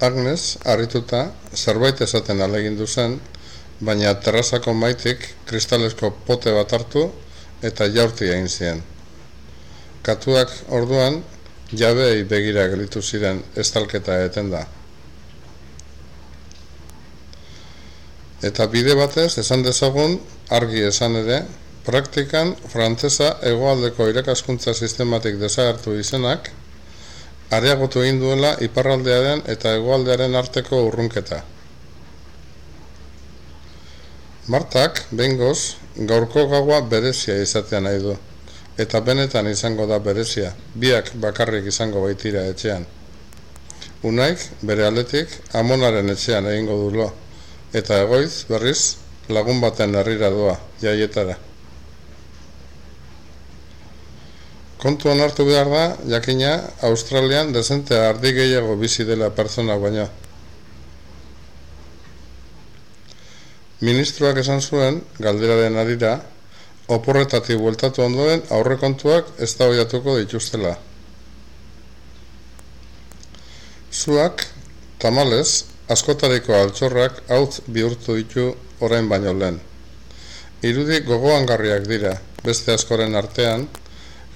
Agnes, harrituta, zerbait esaten alegindu zen, baina terrazako maitik kristalesko pote bat hartu eta jaurti egin zien. Katuak orduan, jabei begira gelitu ziren estalketa eten da. Eta bide batez, esan dezagun, argi esan ere, praktikan frantzesa egoaldeko irakaskuntza sistematik desagertu izenak, areagotu egin duela iparraldearen eta hegoaldearen arteko urrunketa. Martak, bengoz, gaurko gaua berezia izatea nahi du, eta benetan izango da berezia, biak bakarrik izango baitira etxean. Unaik, bere aldetik, amonaren etxean egingo dulo, eta egoiz, berriz, lagun baten herrira doa, jaietara. Kontu onartu behar da, jakina, Australian dezente ardi gehiago bizi dela pertsona baina. Ministroak esan zuen, galderaren arira, oporretatik bueltatu ondoen aurrekontuak ez da dituztela. Zuak, tamales, askotariko altxorrak haut bihurtu ditu orain baino lehen. Irudi gogoangarriak dira, beste askoren artean,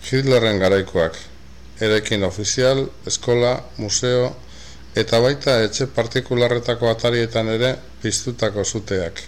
Hitlerren garaikoak, erekin ofizial, eskola, museo, eta baita etxe partikularretako atarietan ere piztutako zuteak.